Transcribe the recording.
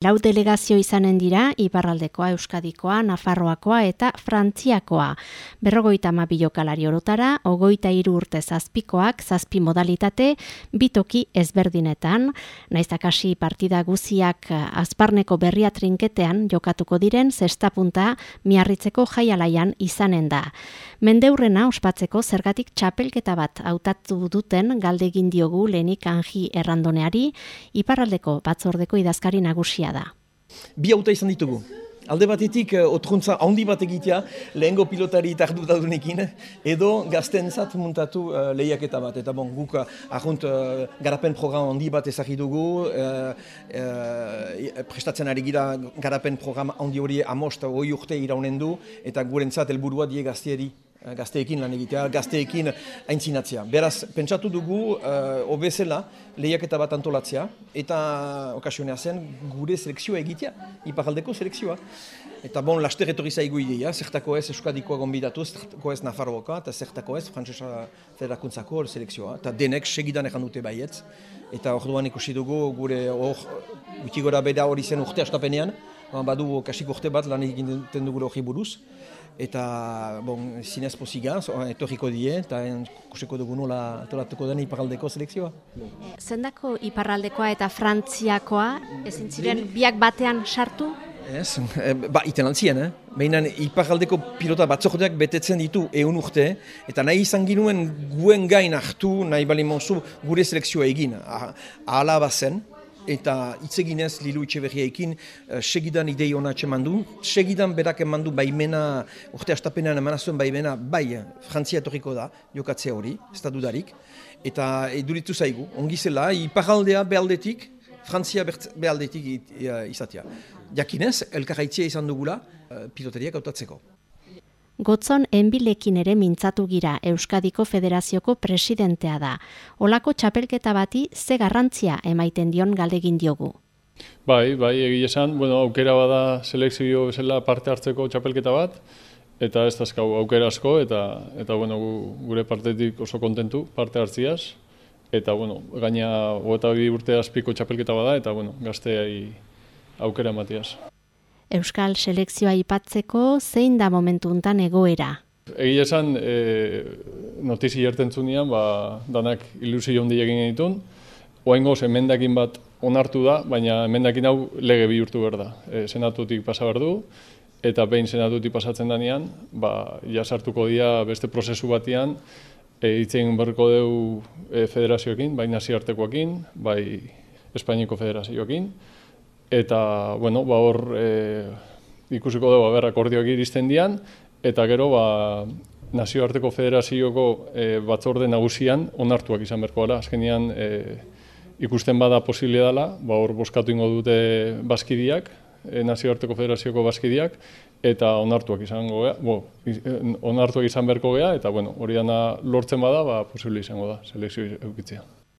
Lau delegazio izanen dira, Iparraldekoa, Euskadikoa, Nafarroakoa eta Frantziakoa. Berrogoita ma orotara, ogoita iru urte zazpikoak, zazpi modalitate, bitoki ezberdinetan. Naiztakasi partida guziak azparneko berria trinketean jokatuko diren, zesta punta miarritzeko jaialaian izanen da. Mendeurrena ospatzeko zergatik txapelketa bat hautatu duten galdegin diogu lehenik anji errandoneari, Iparraldeko batzordeko idazkari nagusia da. Bi auta izan ditugu. Alde batetik, uh, otruntza handi bat egitea, lehengo pilotari tardu daudunekin, edo gazten zat muntatu uh, lehiaketa bat. Eta bon, guk uh, uh, garapen program handi bat ezagri dugu, uh, uh, prestatzen ari gira garapen program handi hori amost hori urte iraunen du, eta gurentzat helburua die gaztieri Eh, gazteekin lan egitea, gazteekin aintzinatzea. Beraz, pentsatu dugu, uh, obezela, lehiaketa bat antolatzea, eta okasionea zen gure selekzioa egitea, iparaldeko selekzioa. Eta bon, laster etorri zaigu ideia, zertako ez Euskadikoa gombidatu, zertako ez Nafarroa, eta zertako ez Frantzesa Federakuntzako selekzioa. Eta denek segidan ekan dute baietz. Eta orduan ikusi dugu gure hor, guti gora beda hori zen urte astapenean, badu kasik urte bat lan egiten dugu hori buruz eta bon, zinez poziga, etorriko die, eta kusiko dugu nola toratuko den iparraldeko selekzioa. Zendako iparraldekoa eta frantziakoa, ezin ziren biak batean sartu? Ez, e, ba, iten antzien, eh? Baina iparraldeko pilota batzordeak betetzen ditu egun urte, eta nahi izan ginuen guen gain hartu, nahi bali gure selekzioa egin. Ahala bazen, eta itzeginez Lilu Itxeberriaikin uh, segidan idei hona atxeman du. Segidan berak eman du baimena, urte astapenean eman zuen baimena, bai, Frantzia etorriko da, jokatzea hori, ez da dudarik. Eta eduritu zaigu, ongi zela, iparaldea behaldetik, Frantzia behaldetik izatea. Jakinez, elkarraitzia izan dugula, uh, piloteriak autatzeko. Gotzon enbilekin ere mintzatu gira Euskadiko Federazioko presidentea da. Olako txapelketa bati ze garrantzia emaiten dion galdegin diogu. Bai, bai, egia esan, bueno, aukera bada selekzio bezala parte hartzeko txapelketa bat, eta ez dazkau aukera asko, eta, eta bueno, gure partetik oso kontentu parte hartziaz, eta bueno, gaina gota bi urte azpiko txapelketa bada, eta bueno, gazteai aukera matiaz. Euskal selekzioa ipatzeko zein da momentu untan egoera. Egia esan, e, notizi jerten zunean, ba, danak ilusio hondi egin ditun. Oengo, emendakin bat onartu da, baina emendakin hau lege bihurtu behar da. E, senatutik pasa behar du, eta behin senatutik pasatzen danean, ba, jasartuko dira beste prozesu batean, e, itzen berko deu e, federazioekin, bai naziartekoekin, bai Espainiko federazioekin, eta bueno, ba hor e, ikusiko dugu ber akordioak iristen dian eta gero ba Nazioarteko Federazioko e, batzorde nagusian onartuak izan berko gara. Azkenean e, ikusten bada posible dela, ba hor boskatu ingo dute baskidiak, e, Nazioarteko Federazioko baskidiak eta onartuak izango gea, bo, onartuak izan berko gea eta bueno, hori dana lortzen bada, ba posible izango da selekzio eukitzea.